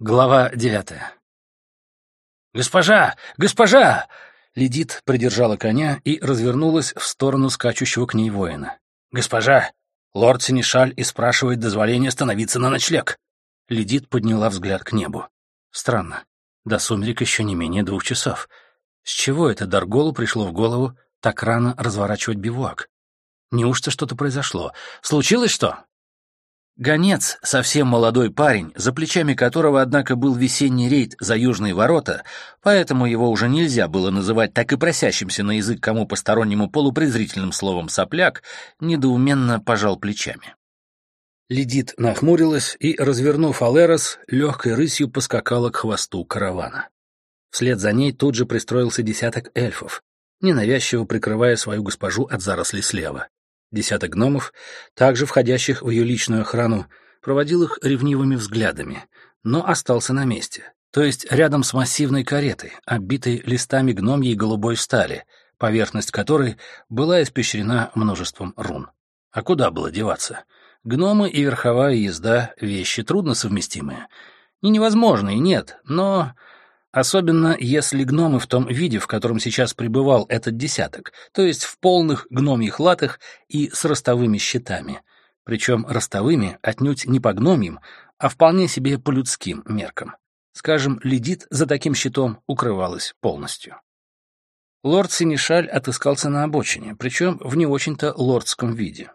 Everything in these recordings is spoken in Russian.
Глава девятая. «Госпожа! Госпожа!» Ледит придержала коня и развернулась в сторону скачущего к ней воина. «Госпожа! Лорд Синишаль и спрашивает дозволения становиться на ночлег!» Ледит подняла взгляд к небу. Странно. До сумерек еще не менее двух часов. С чего это Дарголу пришло в голову так рано разворачивать бивуак? Неужто что-то произошло? Случилось что? Гонец, совсем молодой парень, за плечами которого, однако, был весенний рейд за южные ворота, поэтому его уже нельзя было называть так и просящимся на язык кому постороннему полупрезрительным словом «сопляк», недоуменно пожал плечами. Ледит нахмурилась и, развернув Алерос, легкой рысью поскакала к хвосту каравана. Вслед за ней тут же пристроился десяток эльфов, ненавязчиво прикрывая свою госпожу от зарослей слева. Десяток гномов, также входящих в ее личную охрану, проводил их ревнивыми взглядами, но остался на месте, то есть рядом с массивной каретой, обитой листами гномьей голубой стали, поверхность которой была испещрена множеством рун. А куда было деваться? Гномы и верховая езда — вещи трудно совместимые. Не невозможные, нет, но Особенно если гномы в том виде, в котором сейчас пребывал этот десяток, то есть в полных гномьих латах и с ростовыми щитами. Причем ростовыми отнюдь не по гномьим, а вполне себе по людским меркам. Скажем, Ледит за таким щитом укрывалась полностью. Лорд Синишаль отыскался на обочине, причем в не очень-то лордском виде.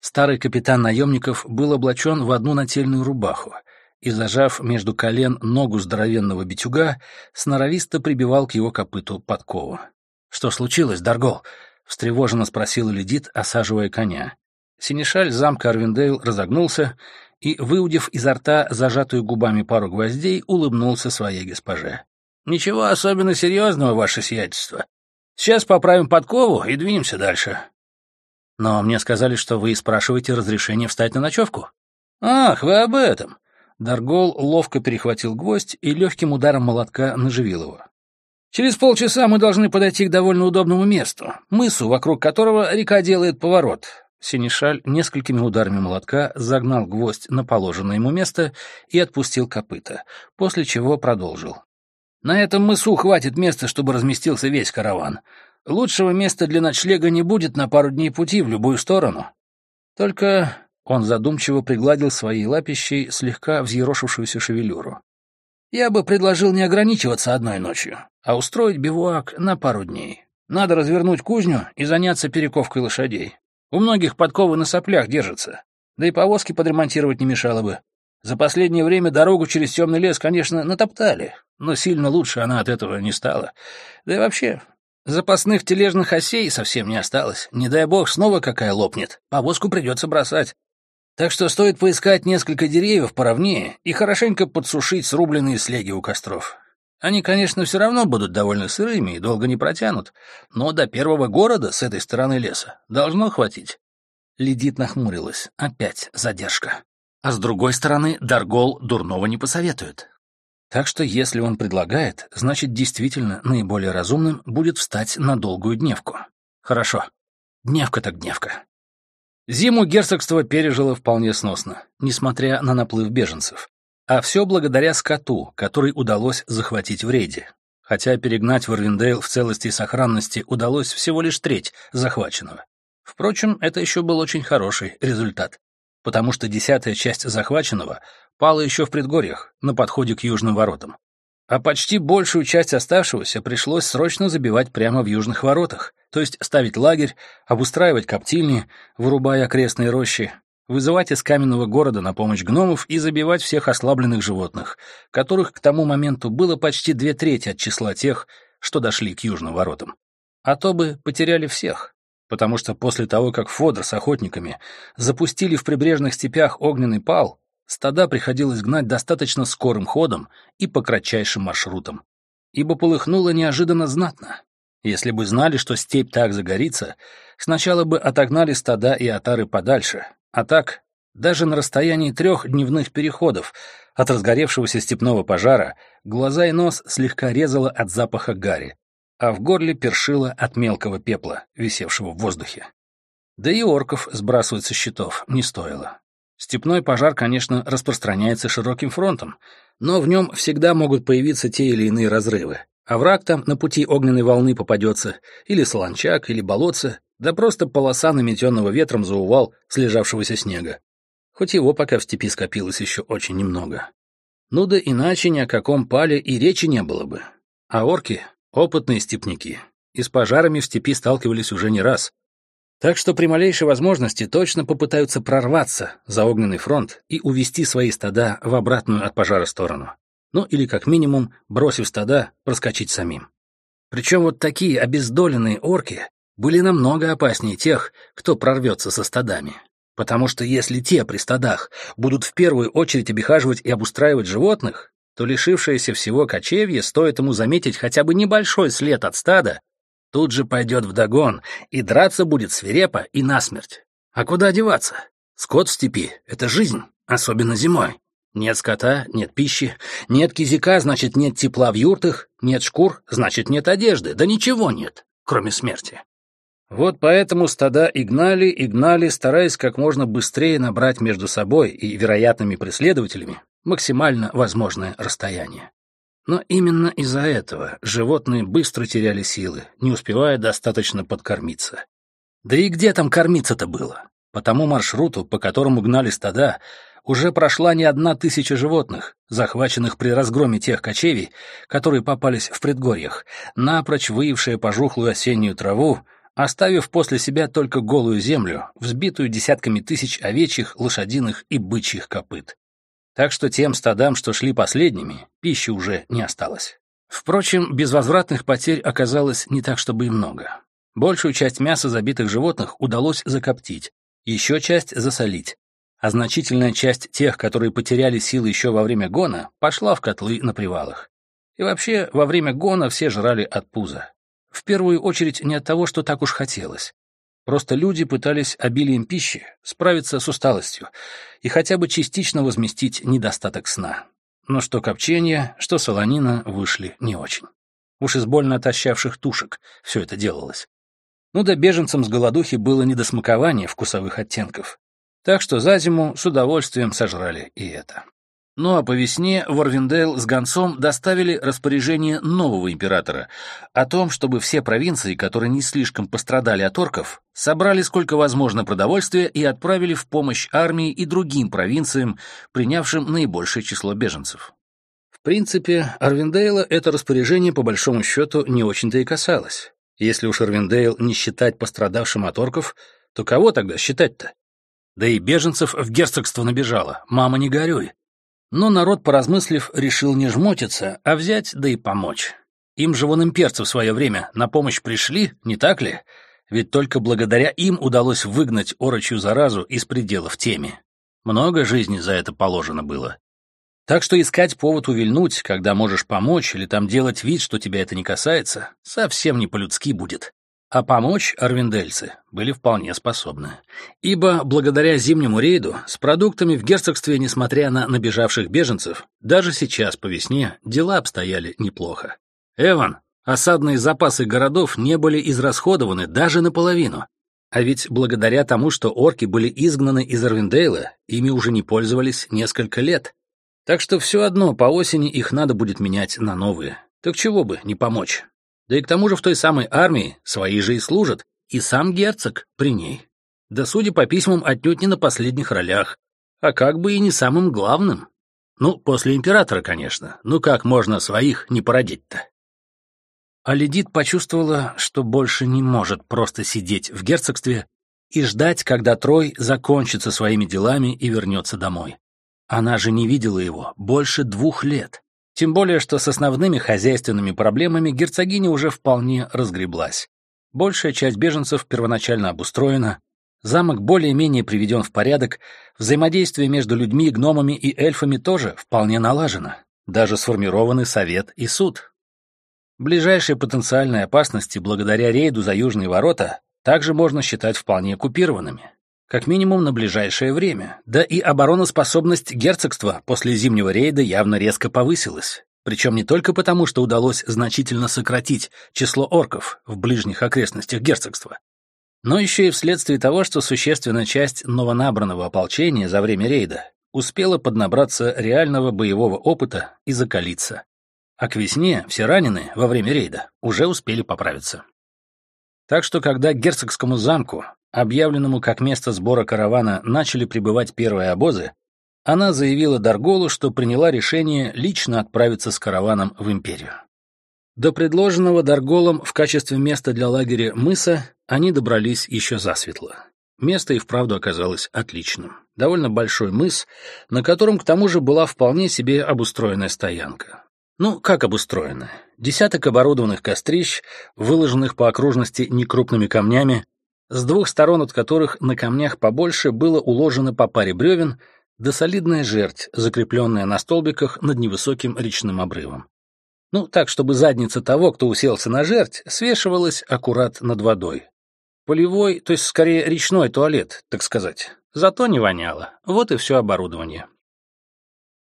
Старый капитан наемников был облачен в одну нательную рубаху — и, зажав между колен ногу здоровенного битюга, сноровисто прибивал к его копыту подкову. «Что случилось, Даргол?» — встревоженно спросил Ледит, осаживая коня. Синишаль замка Арвиндейл разогнулся и, выудив изо рта зажатую губами пару гвоздей, улыбнулся своей госпоже. «Ничего особенно серьезного, ваше сиятельство. Сейчас поправим подкову и двинемся дальше». «Но мне сказали, что вы спрашиваете разрешение встать на ночевку». «Ах, вы об этом. Даргол ловко перехватил гвоздь и легким ударом молотка наживил его. «Через полчаса мы должны подойти к довольно удобному месту, мысу, вокруг которого река делает поворот». Синишаль несколькими ударами молотка загнал гвоздь на положенное ему место и отпустил копыта, после чего продолжил. «На этом мысу хватит места, чтобы разместился весь караван. Лучшего места для ночлега не будет на пару дней пути в любую сторону. Только он задумчиво пригладил своей лапищей слегка взъерошившуюся шевелюру. «Я бы предложил не ограничиваться одной ночью, а устроить бивуак на пару дней. Надо развернуть кузню и заняться перековкой лошадей. У многих подковы на соплях держатся, да и повозки подремонтировать не мешало бы. За последнее время дорогу через темный лес, конечно, натоптали, но сильно лучше она от этого не стала. Да и вообще, запасных тележных осей совсем не осталось. Не дай бог, снова какая лопнет. Повозку придется бросать. Так что стоит поискать несколько деревьев поровнее и хорошенько подсушить срубленные слеги у костров. Они, конечно, все равно будут довольно сырыми и долго не протянут, но до первого города с этой стороны леса должно хватить. Ледит нахмурилась. Опять задержка. А с другой стороны, Даргол дурного не посоветует. Так что если он предлагает, значит, действительно наиболее разумным будет встать на долгую дневку. Хорошо. Дневка так дневка. Зиму герцогство пережило вполне сносно, несмотря на наплыв беженцев. А все благодаря скоту, который удалось захватить в рейде. Хотя перегнать Варвиндейл в целости и сохранности удалось всего лишь треть захваченного. Впрочем, это еще был очень хороший результат, потому что десятая часть захваченного пала еще в предгорьях, на подходе к южным воротам. А почти большую часть оставшегося пришлось срочно забивать прямо в южных воротах, то есть ставить лагерь, обустраивать коптильни, вырубая окрестные рощи, вызывать из каменного города на помощь гномов и забивать всех ослабленных животных, которых к тому моменту было почти две трети от числа тех, что дошли к южным воротам. А то бы потеряли всех, потому что после того, как Фодор с охотниками запустили в прибрежных степях огненный пал, стада приходилось гнать достаточно скорым ходом и по кратчайшим маршрутам, ибо полыхнуло неожиданно знатно. Если бы знали, что степь так загорится, сначала бы отогнали стада и отары подальше, а так, даже на расстоянии трех дневных переходов от разгоревшегося степного пожара, глаза и нос слегка резало от запаха гари, а в горле першило от мелкого пепла, висевшего в воздухе. Да и орков сбрасывать со счетов не стоило. Степной пожар, конечно, распространяется широким фронтом, но в нем всегда могут появиться те или иные разрывы. А враг там на пути огненной волны попадется, или солончак, или болотце, да просто полоса наметенного ветром заувал слежавшегося снега. Хоть его пока в степи скопилось еще очень немного. Ну да иначе ни о каком пале и речи не было бы. А орки — опытные степняки, и с пожарами в степи сталкивались уже не раз. Так что при малейшей возможности точно попытаются прорваться за огненный фронт и увести свои стада в обратную от пожара сторону. Ну или как минимум, бросив стада, проскочить самим. Причем вот такие обездоленные орки были намного опаснее тех, кто прорвется со стадами. Потому что если те при стадах будут в первую очередь обихаживать и обустраивать животных, то лишившееся всего кочевье, стоит ему заметить хотя бы небольшой след от стада, тут же пойдет в догон и драться будет свирепо и насмерть. А куда деваться? Скот в степи — это жизнь, особенно зимой. Нет скота, нет пищи, нет кизика, значит, нет тепла в юртах, нет шкур, значит, нет одежды, да ничего нет, кроме смерти. Вот поэтому стада и гнали, и гнали, стараясь как можно быстрее набрать между собой и вероятными преследователями максимально возможное расстояние. Но именно из-за этого животные быстро теряли силы, не успевая достаточно подкормиться. Да и где там кормиться-то было? По тому маршруту, по которому гнали стада, уже прошла не одна тысяча животных, захваченных при разгроме тех кочевий, которые попались в предгорьях, напрочь выявшие пожухлую осеннюю траву, оставив после себя только голую землю, взбитую десятками тысяч овечьих, лошадиных и бычьих копыт. Так что тем стадам, что шли последними, пищи уже не осталось. Впрочем, безвозвратных потерь оказалось не так, чтобы и много. Большую часть мяса забитых животных удалось закоптить, еще часть засолить, а значительная часть тех, которые потеряли силы еще во время гона, пошла в котлы на привалах. И вообще, во время гона все жрали от пуза. В первую очередь не от того, что так уж хотелось. Просто люди пытались обилием пищи справиться с усталостью и хотя бы частично возместить недостаток сна. Но что копчение, что солонина вышли не очень. Уж из больно отощавших тушек все это делалось. Ну да беженцам с голодухи было не до смакования вкусовых оттенков. Так что за зиму с удовольствием сожрали и это. Ну а по весне Ворвиндейл с гонцом доставили распоряжение нового императора о том, чтобы все провинции, которые не слишком пострадали от орков, собрали сколько возможно продовольствия и отправили в помощь армии и другим провинциям, принявшим наибольшее число беженцев. В принципе, Арвиндейла это распоряжение по большому счету не очень-то и касалось. Если уж Арвиндейл не считать пострадавшим от орков, то кого тогда считать-то? Да и беженцев в герцогство набежало, мама не горюй. Но народ, поразмыслив, решил не жмотиться, а взять да и помочь. Им же вон имперцы в свое время на помощь пришли, не так ли? Ведь только благодаря им удалось выгнать орочью заразу из пределов теми. Много жизни за это положено было. Так что искать повод увильнуть, когда можешь помочь, или там делать вид, что тебя это не касается, совсем не по-людски будет. А помочь арвиндельцы были вполне способны. Ибо благодаря зимнему рейду с продуктами в герцогстве, несмотря на набежавших беженцев, даже сейчас по весне дела обстояли неплохо. Эван, осадные запасы городов не были израсходованы даже наполовину. А ведь благодаря тому, что орки были изгнаны из Арвиндейла, ими уже не пользовались несколько лет. Так что все одно по осени их надо будет менять на новые. Так чего бы не помочь? Да и к тому же в той самой армии свои же и служат, и сам герцог при ней. Да, судя по письмам, отнюдь не на последних ролях, а как бы и не самым главным. Ну, после императора, конечно. Ну как можно своих не породить-то? А Ледит почувствовала, что больше не может просто сидеть в герцогстве и ждать, когда Трой закончит со своими делами и вернется домой. Она же не видела его больше двух лет. Тем более, что с основными хозяйственными проблемами герцогиня уже вполне разгреблась. Большая часть беженцев первоначально обустроена, замок более-менее приведен в порядок, взаимодействие между людьми, гномами и эльфами тоже вполне налажено. Даже сформированы совет и суд. Ближайшие потенциальные опасности благодаря рейду за южные ворота также можно считать вполне купированными как минимум на ближайшее время. Да и обороноспособность герцогства после зимнего рейда явно резко повысилась. Причем не только потому, что удалось значительно сократить число орков в ближних окрестностях герцогства, но еще и вследствие того, что существенная часть новонабранного ополчения за время рейда успела поднабраться реального боевого опыта и закалиться. А к весне все раненые во время рейда уже успели поправиться. Так что, когда к герцогскому замку, объявленному как место сбора каравана, начали прибывать первые обозы, она заявила Дарголу, что приняла решение лично отправиться с караваном в империю. До предложенного Дарголом в качестве места для лагеря мыса они добрались еще засветло. Место и вправду оказалось отличным. Довольно большой мыс, на котором к тому же была вполне себе обустроенная стоянка. Ну, как обустроенная? Десяток оборудованных кострищ, выложенных по окружности некрупными камнями, с двух сторон от которых на камнях побольше было уложено по паре бревен, да солидная жерть, закрепленная на столбиках над невысоким речным обрывом. Ну, так, чтобы задница того, кто уселся на жерть, свешивалась аккурат над водой. Полевой, то есть скорее речной туалет, так сказать. Зато не воняло. Вот и все оборудование.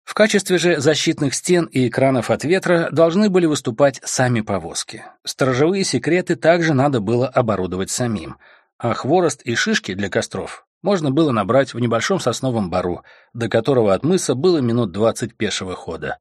В качестве же защитных стен и экранов от ветра должны были выступать сами повозки. Сторожевые секреты также надо было оборудовать самим, а хворост и шишки для костров можно было набрать в небольшом сосновом бару, до которого от мыса было минут двадцать пешего хода.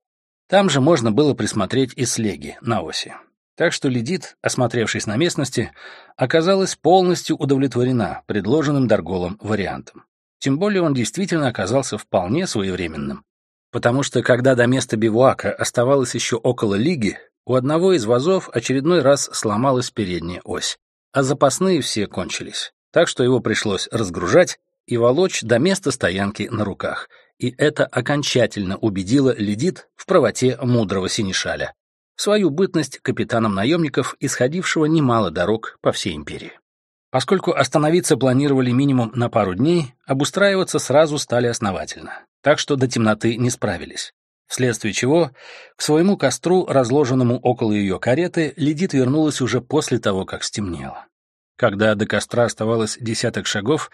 Там же можно было присмотреть и слеги на оси. Так что Ледит, осмотревшись на местности, оказалась полностью удовлетворена предложенным Дарголом вариантом. Тем более он действительно оказался вполне своевременным потому что когда до места бивуака оставалось еще около лиги, у одного из вазов очередной раз сломалась передняя ось, а запасные все кончились, так что его пришлось разгружать и волочь до места стоянки на руках, и это окончательно убедило Ледит в правоте мудрого синешаля, свою бытность капитаном наемников, исходившего немало дорог по всей империи. Поскольку остановиться планировали минимум на пару дней, обустраиваться сразу стали основательно так что до темноты не справились. Вследствие чего к своему костру, разложенному около ее кареты, Ледит вернулась уже после того, как стемнело. Когда до костра оставалось десяток шагов,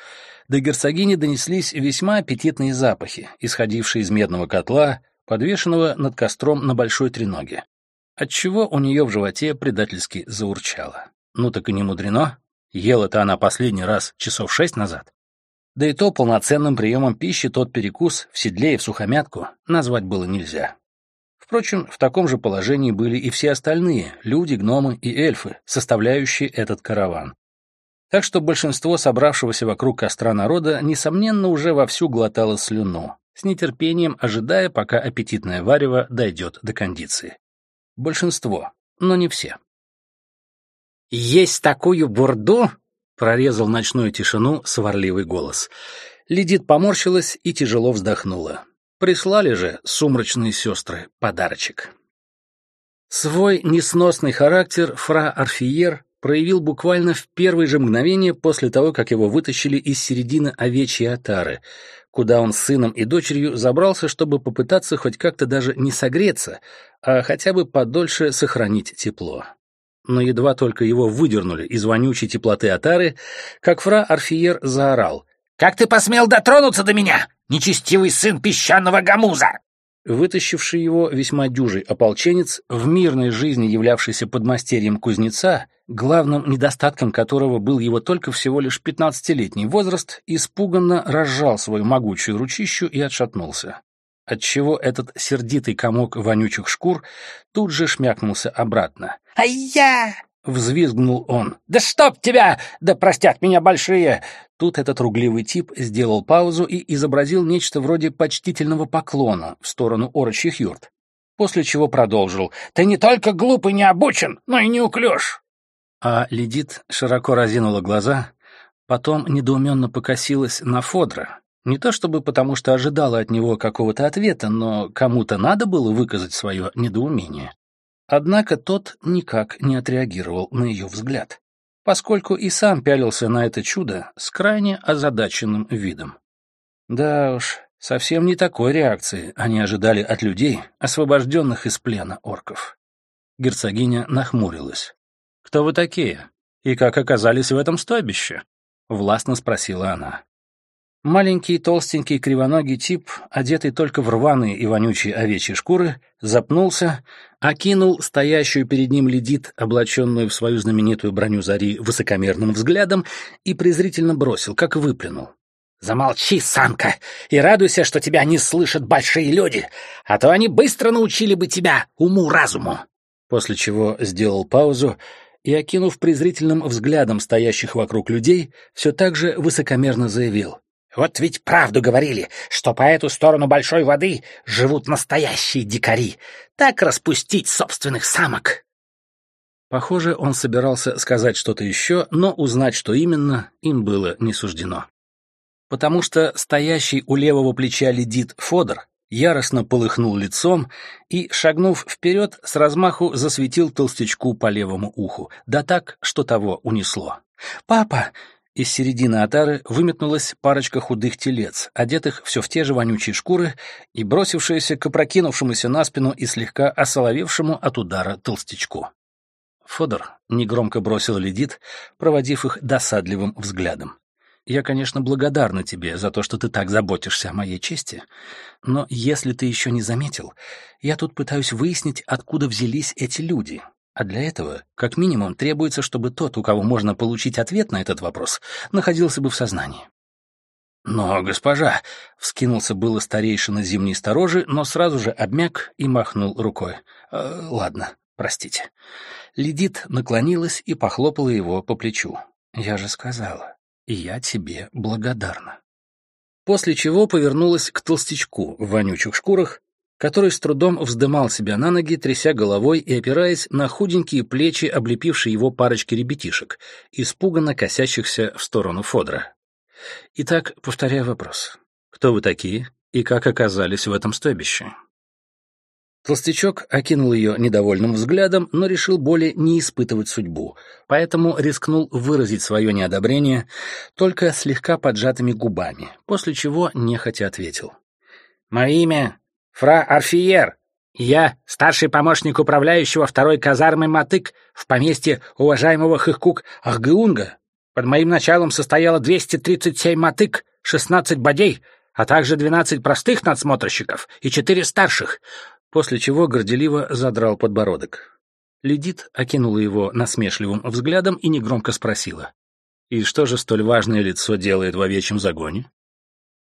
до герцогини донеслись весьма аппетитные запахи, исходившие из медного котла, подвешенного над костром на большой треноге, отчего у нее в животе предательски заурчало. Ну так и не мудрено. Ела-то она последний раз часов шесть назад. Да и то полноценным приемом пищи тот перекус в седле и в сухомятку назвать было нельзя. Впрочем, в таком же положении были и все остальные — люди, гномы и эльфы, составляющие этот караван. Так что большинство собравшегося вокруг костра народа, несомненно, уже вовсю глотало слюну, с нетерпением ожидая, пока аппетитное варево дойдет до кондиции. Большинство, но не все. «Есть такую бурду!» Прорезал ночную тишину сварливый голос. Лидит поморщилась и тяжело вздохнула. Прислали же сумрачные сестры подарочек. Свой несносный характер фра Арфиер проявил буквально в первые же мгновения после того, как его вытащили из середины овечьей отары, куда он с сыном и дочерью забрался, чтобы попытаться хоть как-то даже не согреться, а хотя бы подольше сохранить тепло но едва только его выдернули из вонючей теплоты отары, как фра Арфиер заорал. «Как ты посмел дотронуться до меня, нечестивый сын песчаного гамуза!» Вытащивший его весьма дюжий ополченец, в мирной жизни являвшийся подмастерьем кузнеца, главным недостатком которого был его только всего лишь пятнадцатилетний возраст, испуганно разжал свою могучую ручищу и отшатнулся отчего этот сердитый комок вонючих шкур тут же шмякнулся обратно. «Ай-я!» — взвизгнул он. «Да чтоб тебя! Да простят меня большие!» Тут этот ругливый тип сделал паузу и изобразил нечто вроде почтительного поклона в сторону орочьих юрт, после чего продолжил. «Ты не только глуп и не обучен, но и не уклюж!» А Ледит широко разинула глаза, потом недоуменно покосилась на Фодра, не то чтобы потому, что ожидала от него какого-то ответа, но кому-то надо было выказать свое недоумение. Однако тот никак не отреагировал на ее взгляд, поскольку и сам пялился на это чудо с крайне озадаченным видом. Да уж, совсем не такой реакции они ожидали от людей, освобожденных из плена орков. Герцогиня нахмурилась. «Кто вы такие? И как оказались в этом стойбище?» — властно спросила она. Маленький, толстенький, кривоногий тип, одетый только в рваные и вонючие овечьи шкуры, запнулся, окинул стоящую перед ним ледит, облаченную в свою знаменитую броню зари, высокомерным взглядом и презрительно бросил, как выплюнул. «Замолчи, самка, и радуйся, что тебя не слышат большие люди, а то они быстро научили бы тебя уму-разуму!» После чего сделал паузу и, окинув презрительным взглядом стоящих вокруг людей, все так же высокомерно заявил. Вот ведь правду говорили, что по эту сторону большой воды живут настоящие дикари. Так распустить собственных самок. Похоже, он собирался сказать что-то еще, но узнать, что именно, им было не суждено. Потому что стоящий у левого плеча ледит Фодор яростно полыхнул лицом и, шагнув вперед, с размаху засветил толстячку по левому уху, да так, что того унесло. «Папа!» Из середины отары выметнулась парочка худых телец, одетых все в те же вонючие шкуры и бросившиеся к опрокинувшемуся на спину и слегка осоловевшему от удара толстячку. Фодор негромко бросил ледит, проводив их досадливым взглядом. «Я, конечно, благодарна тебе за то, что ты так заботишься о моей чести, но если ты еще не заметил, я тут пытаюсь выяснить, откуда взялись эти люди, а для этого, как минимум, требуется, чтобы тот, у кого можно получить ответ на этот вопрос, находился бы в сознании. «Но, госпожа!» — вскинулся было старейшина зимней сторожи, но сразу же обмяк и махнул рукой. «Э, «Ладно, простите». Ледит наклонилась и похлопала его по плечу. «Я же сказала, я тебе благодарна». После чего повернулась к толстячку в вонючих шкурах который с трудом вздымал себя на ноги, тряся головой и опираясь на худенькие плечи, облепившие его парочки ребятишек, испуганно косящихся в сторону Фодора. Итак, повторяю вопрос. Кто вы такие и как оказались в этом стойбище? Толстячок окинул ее недовольным взглядом, но решил более не испытывать судьбу, поэтому рискнул выразить свое неодобрение только слегка поджатыми губами, после чего нехотя ответил. «Мое имя Фра Арфиер, я старший помощник управляющего второй казармой Матык в поместье уважаемого Хыхкук Ахгеунга. Под моим началом состояло 237 Матык, 16 бодей, а также 12 простых надсмотрщиков и 4 старших, после чего горделиво задрал подбородок. Ледит окинула его насмешливым взглядом и негромко спросила. «И что же столь важное лицо делает в овечьем загоне?»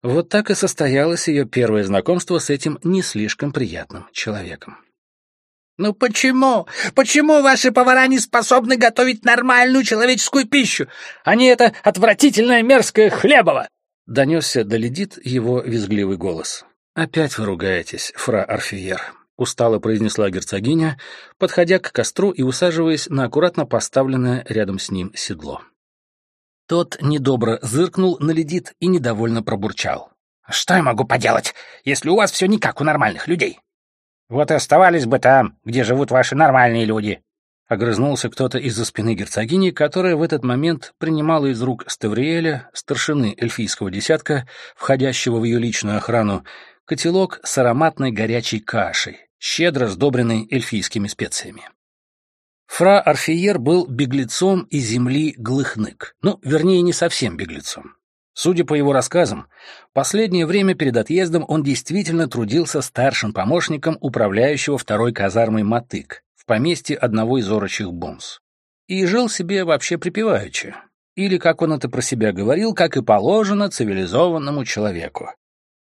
Вот так и состоялось ее первое знакомство с этим не слишком приятным человеком. «Ну почему? Почему ваши повара не способны готовить нормальную человеческую пищу, не это отвратительное мерзкое хлебово?» Донесся до ледит его визгливый голос. «Опять вы ругаетесь, фра Арфиер», — устало произнесла герцогиня, подходя к костру и усаживаясь на аккуратно поставленное рядом с ним седло. Тот недобро зыркнул на ледит и недовольно пробурчал. «Что я могу поделать, если у вас все не как у нормальных людей?» «Вот и оставались бы там, где живут ваши нормальные люди», — огрызнулся кто-то из-за спины герцогини, которая в этот момент принимала из рук Ставриэля, старшины эльфийского десятка, входящего в ее личную охрану, котелок с ароматной горячей кашей, щедро сдобренной эльфийскими специями. Фра Арфиер был беглецом из земли Глыхнык, ну, вернее, не совсем беглецом. Судя по его рассказам, последнее время перед отъездом он действительно трудился старшим помощником управляющего второй казармой Матык в поместье одного из орочих бомс. И жил себе вообще припеваючи. Или, как он это про себя говорил, как и положено цивилизованному человеку.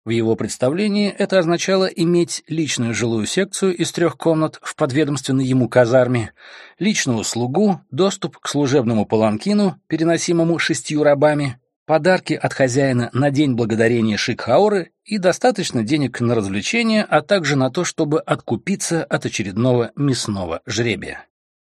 В его представлении это означало иметь личную жилую секцию из трех комнат в подведомственной ему казарме, личную слугу, доступ к служебному паланкину, переносимому шестью рабами, подарки от хозяина на День Благодарения Шикхауры и достаточно денег на развлечения, а также на то, чтобы откупиться от очередного мясного жребия.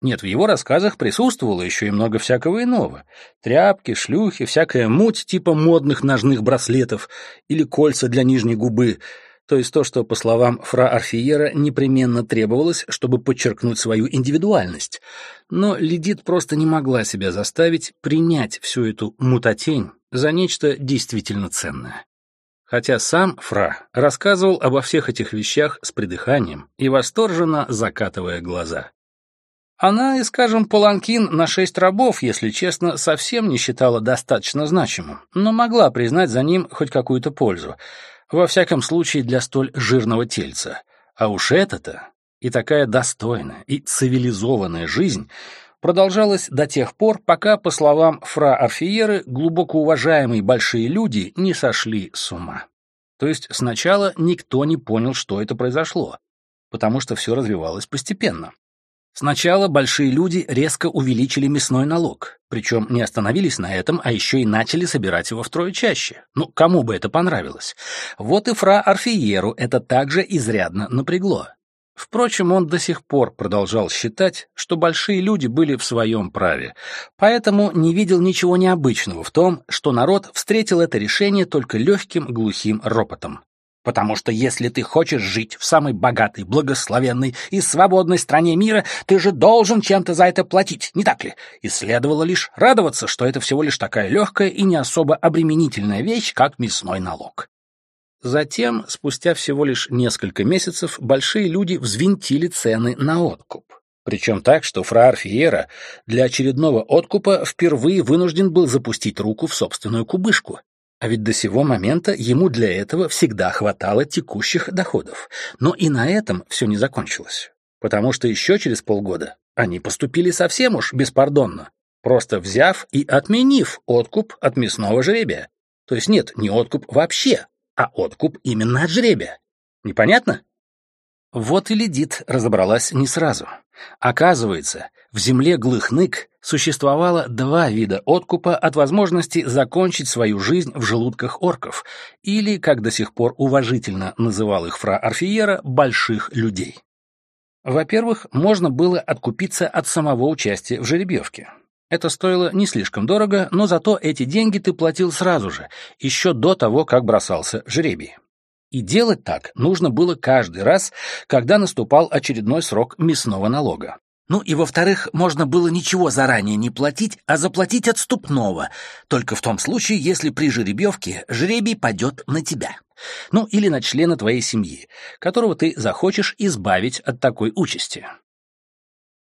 Нет, в его рассказах присутствовало еще и много всякого иного. Тряпки, шлюхи, всякая муть типа модных ножных браслетов или кольца для нижней губы. То есть то, что, по словам фра Арфиера, непременно требовалось, чтобы подчеркнуть свою индивидуальность. Но Ледит просто не могла себя заставить принять всю эту мутатень за нечто действительно ценное. Хотя сам Фра рассказывал обо всех этих вещах с придыханием и восторженно закатывая глаза. Она и, скажем, паланкин на шесть рабов, если честно, совсем не считала достаточно значимым, но могла признать за ним хоть какую-то пользу, во всяком случае для столь жирного тельца. А уж это-то и такая достойная и цивилизованная жизнь продолжалась до тех пор, пока, по словам фра Арфиеры, глубоко уважаемые большие люди не сошли с ума. То есть сначала никто не понял, что это произошло, потому что все развивалось постепенно. Сначала большие люди резко увеличили мясной налог, причем не остановились на этом, а еще и начали собирать его втрое чаще. Ну, кому бы это понравилось? Вот и фра Арфиеру это также изрядно напрягло. Впрочем, он до сих пор продолжал считать, что большие люди были в своем праве, поэтому не видел ничего необычного в том, что народ встретил это решение только легким глухим ропотом. Потому что если ты хочешь жить в самой богатой, благословенной и свободной стране мира, ты же должен чем-то за это платить, не так ли? И следовало лишь радоваться, что это всего лишь такая легкая и не особо обременительная вещь, как мясной налог. Затем, спустя всего лишь несколько месяцев, большие люди взвинтили цены на откуп. Причем так, что фраер Фиера для очередного откупа впервые вынужден был запустить руку в собственную кубышку. А ведь до сего момента ему для этого всегда хватало текущих доходов. Но и на этом все не закончилось. Потому что еще через полгода они поступили совсем уж беспардонно, просто взяв и отменив откуп от мясного жребия. То есть нет, не откуп вообще, а откуп именно от жребия. Непонятно? Вот и Ледит разобралась не сразу. Оказывается, в земле Глыхнык существовало два вида откупа от возможности закончить свою жизнь в желудках орков, или, как до сих пор уважительно называл их фра Арфиера, больших людей. Во-первых, можно было откупиться от самого участия в жеребьевке. Это стоило не слишком дорого, но зато эти деньги ты платил сразу же, еще до того, как бросался жребий. И делать так нужно было каждый раз, когда наступал очередной срок мясного налога. Ну и во-вторых, можно было ничего заранее не платить, а заплатить отступного, только в том случае, если при жеребьевке жребий падет на тебя. Ну или на члена твоей семьи, которого ты захочешь избавить от такой участи.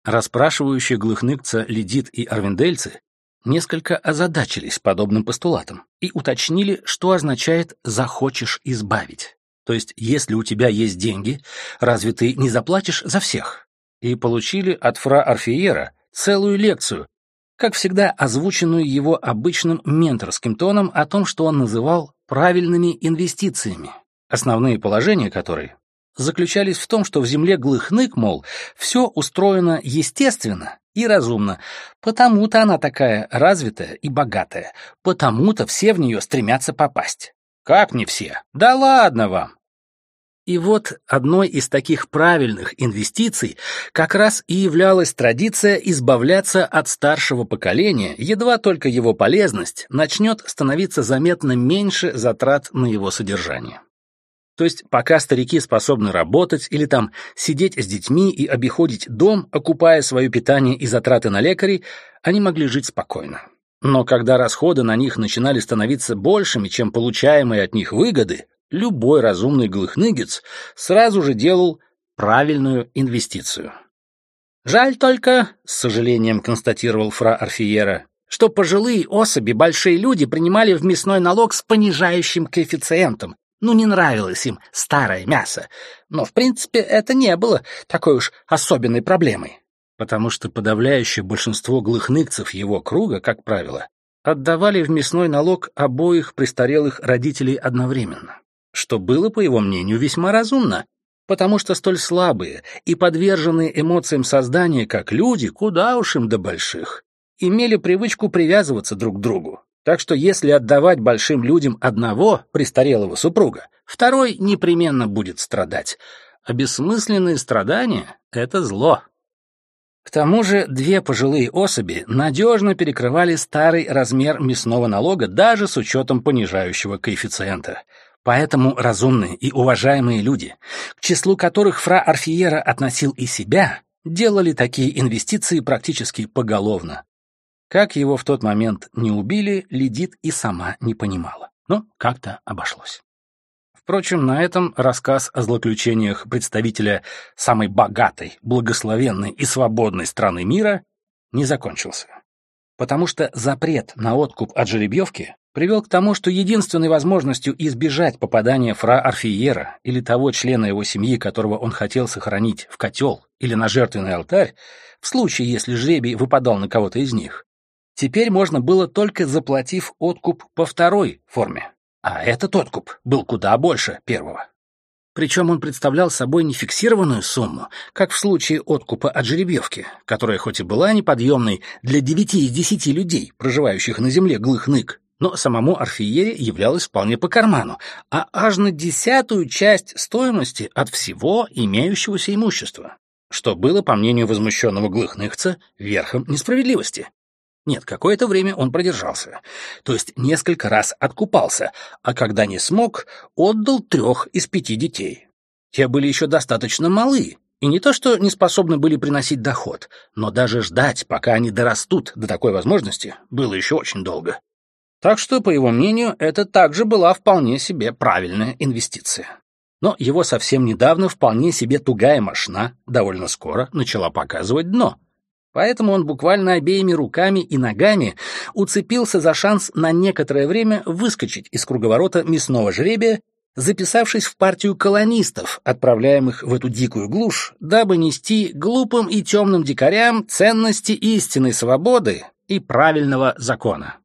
Расспрашивающие глыхныкца Ледит и арвендельцы несколько озадачились подобным постулатом и уточнили, что означает «захочешь избавить». То есть, если у тебя есть деньги, разве ты не заплатишь за всех? И получили от фра Арфиера целую лекцию, как всегда озвученную его обычным менторским тоном о том, что он называл правильными инвестициями, основные положения которой заключались в том, что в земле Глыхнык, мол, все устроено естественно и разумно, потому-то она такая развитая и богатая, потому-то все в нее стремятся попасть. Как не все? Да ладно вам! И вот одной из таких правильных инвестиций как раз и являлась традиция избавляться от старшего поколения, едва только его полезность начнет становиться заметно меньше затрат на его содержание. То есть пока старики способны работать или там сидеть с детьми и обиходить дом, окупая свое питание и затраты на лекарей, они могли жить спокойно. Но когда расходы на них начинали становиться большими, чем получаемые от них выгоды, любой разумный глыхныгец сразу же делал правильную инвестицию. «Жаль только», — с сожалением констатировал фра Арфиера, что пожилые особи, большие люди, принимали в мясной налог с понижающим коэффициентом, ну, не нравилось им старое мясо. Но, в принципе, это не было такой уж особенной проблемой. Потому что подавляющее большинство глыхныкцев его круга, как правило, отдавали в мясной налог обоих престарелых родителей одновременно. Что было, по его мнению, весьма разумно, потому что столь слабые и подверженные эмоциям создания, как люди, куда уж им до больших, имели привычку привязываться друг к другу, так что если отдавать большим людям одного престарелого супруга, второй непременно будет страдать. А бессмысленные страдания — это зло. К тому же две пожилые особи надежно перекрывали старый размер мясного налога даже с учетом понижающего коэффициента. Поэтому разумные и уважаемые люди, к числу которых фра Арфиера относил и себя, делали такие инвестиции практически поголовно. Как его в тот момент не убили, Ледит и сама не понимала. Но как-то обошлось. Впрочем, на этом рассказ о злоключениях представителя самой богатой, благословенной и свободной страны мира не закончился. Потому что запрет на откуп от жеребьевки привел к тому, что единственной возможностью избежать попадания фра Арфиера или того члена его семьи, которого он хотел сохранить в котел или на жертвенный алтарь, в случае, если жребий выпадал на кого-то из них, теперь можно было только заплатив откуп по второй форме. А этот откуп был куда больше первого. Причем он представлял собой не фиксированную сумму, как в случае откупа от жеребьевки, которая хоть и была неподъемной для девяти из десяти людей, проживающих на земле Глых-Нык, но самому Орфиере являлась вполне по карману, а аж на десятую часть стоимости от всего имеющегося имущества, что было, по мнению возмущенного Глыхныхца, верхом несправедливости. Нет, какое-то время он продержался, то есть несколько раз откупался, а когда не смог, отдал трех из пяти детей. Те были еще достаточно малы, и не то что не способны были приносить доход, но даже ждать, пока они дорастут до такой возможности, было еще очень долго. Так что, по его мнению, это также была вполне себе правильная инвестиция. Но его совсем недавно вполне себе тугая мошна довольно скоро начала показывать дно. Поэтому он буквально обеими руками и ногами уцепился за шанс на некоторое время выскочить из круговорота мясного жребия, записавшись в партию колонистов, отправляемых в эту дикую глушь, дабы нести глупым и темным дикарям ценности истинной свободы и правильного закона.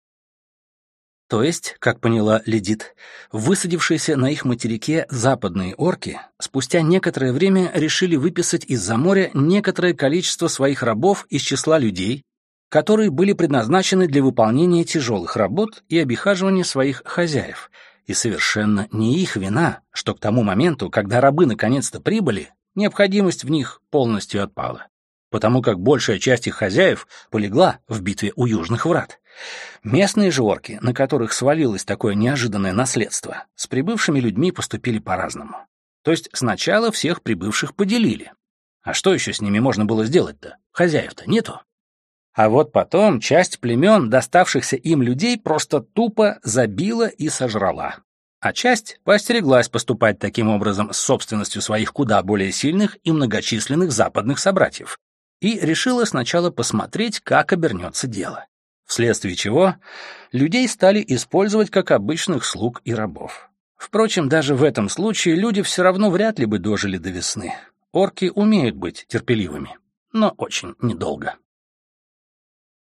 То есть, как поняла Ледит, высадившиеся на их материке западные орки спустя некоторое время решили выписать из-за моря некоторое количество своих рабов из числа людей, которые были предназначены для выполнения тяжелых работ и обихаживания своих хозяев. И совершенно не их вина, что к тому моменту, когда рабы наконец-то прибыли, необходимость в них полностью отпала, потому как большая часть их хозяев полегла в битве у Южных Врат. Местные же орки, на которых свалилось такое неожиданное наследство, с прибывшими людьми поступили по-разному. То есть сначала всех прибывших поделили. А что еще с ними можно было сделать-то? Хозяев-то нету. А вот потом часть племен, доставшихся им людей, просто тупо забила и сожрала. А часть поостереглась поступать таким образом с собственностью своих куда более сильных и многочисленных западных собратьев и решила сначала посмотреть, как обернется дело вследствие чего людей стали использовать как обычных слуг и рабов. Впрочем, даже в этом случае люди все равно вряд ли бы дожили до весны. Орки умеют быть терпеливыми, но очень недолго.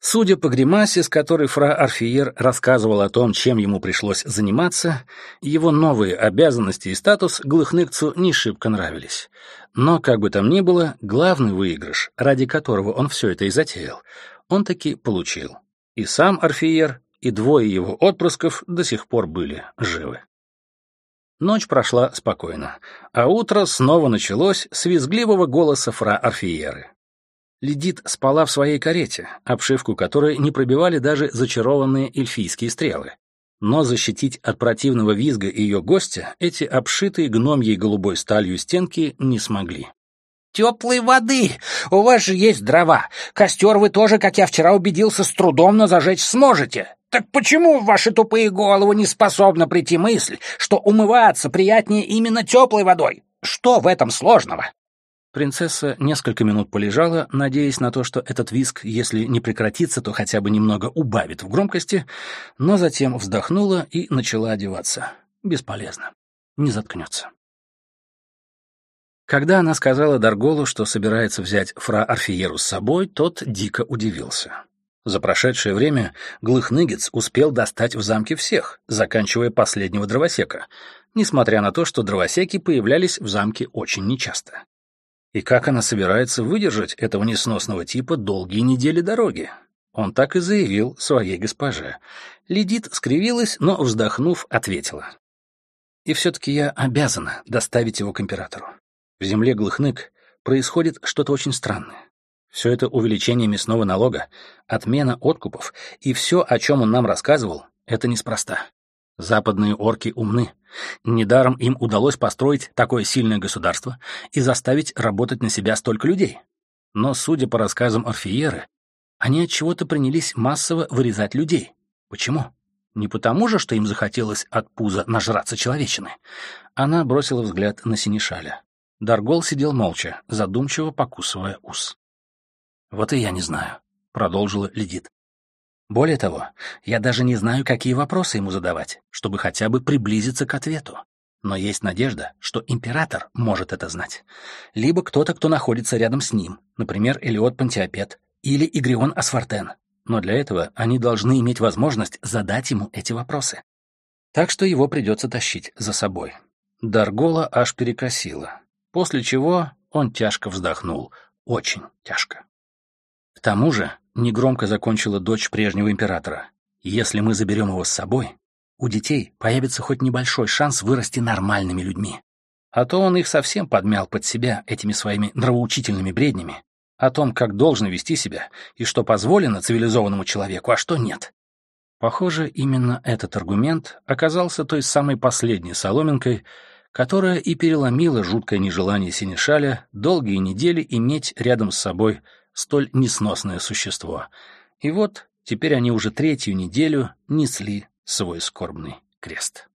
Судя по гримасе, с которой фра Арфиер рассказывал о том, чем ему пришлось заниматься, его новые обязанности и статус Глыхныкцу не шибко нравились. Но, как бы там ни было, главный выигрыш, ради которого он все это и затеял, он таки получил. И сам Орфиер, и двое его отпрысков до сих пор были живы. Ночь прошла спокойно, а утро снова началось с визгливого голоса фра Орфиеры. Ледит спала в своей карете, обшивку которой не пробивали даже зачарованные эльфийские стрелы. Но защитить от противного визга ее гостя эти обшитые гномьей голубой сталью стенки не смогли. «Теплой воды! У вас же есть дрова. Костер вы тоже, как я вчера убедился, с трудом, но зажечь сможете. Так почему в ваши тупые головы не способна прийти мысль, что умываться приятнее именно теплой водой? Что в этом сложного?» Принцесса несколько минут полежала, надеясь на то, что этот виск, если не прекратится, то хотя бы немного убавит в громкости, но затем вздохнула и начала одеваться. Бесполезно. Не заткнется. Когда она сказала Дарголу, что собирается взять фра Арфиеру с собой, тот дико удивился. За прошедшее время Глыхныгец успел достать в замке всех, заканчивая последнего дровосека, несмотря на то, что дровосеки появлялись в замке очень нечасто. И как она собирается выдержать этого несносного типа долгие недели дороги? Он так и заявил своей госпоже. Ледит скривилась, но, вздохнув, ответила. «И все-таки я обязана доставить его к императору. В земле Глыхнык происходит что-то очень странное. Все это увеличение мясного налога, отмена откупов и все, о чем он нам рассказывал, это неспроста. Западные орки умны. Недаром им удалось построить такое сильное государство и заставить работать на себя столько людей. Но, судя по рассказам Орфиеры, они от чего-то принялись массово вырезать людей. Почему? Не потому же, что им захотелось от пуза нажраться человечины. Она бросила взгляд на Синишаля. Даргол сидел молча, задумчиво покусывая ус. «Вот и я не знаю», — продолжила Ледит. «Более того, я даже не знаю, какие вопросы ему задавать, чтобы хотя бы приблизиться к ответу. Но есть надежда, что император может это знать. Либо кто-то, кто находится рядом с ним, например, Элиот Пантиопет или Игрион Асфартен. Но для этого они должны иметь возможность задать ему эти вопросы. Так что его придется тащить за собой. Даргола аж перекосила, после чего он тяжко вздохнул, очень тяжко. К тому же, негромко закончила дочь прежнего императора, если мы заберем его с собой, у детей появится хоть небольшой шанс вырасти нормальными людьми. А то он их совсем подмял под себя этими своими нравоучительными бреднями о том, как должен вести себя и что позволено цивилизованному человеку, а что нет. Похоже, именно этот аргумент оказался той самой последней соломинкой, которая и переломила жуткое нежелание Синишаля долгие недели иметь рядом с собой столь несносное существо. И вот теперь они уже третью неделю несли свой скорбный крест.